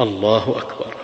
الله أكبر.